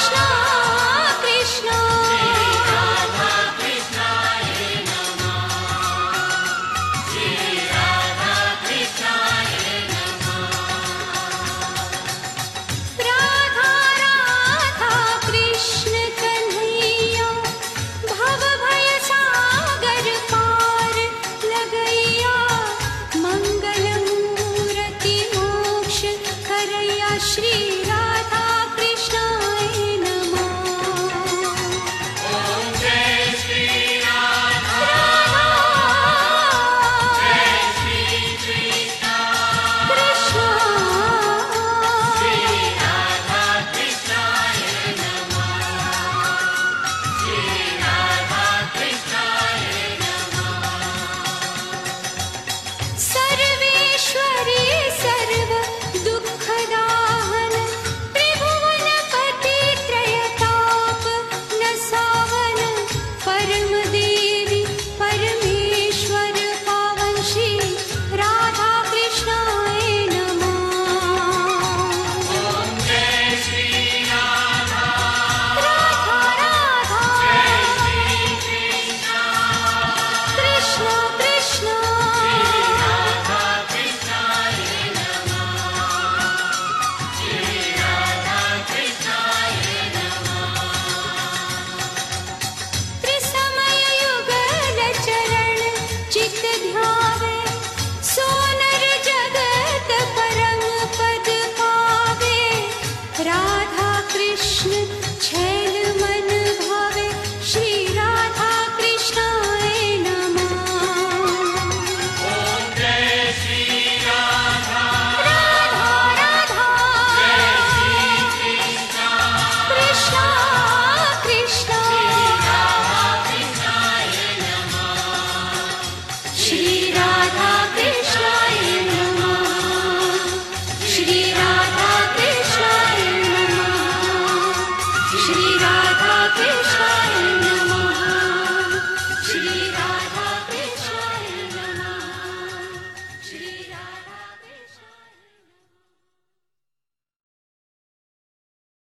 山。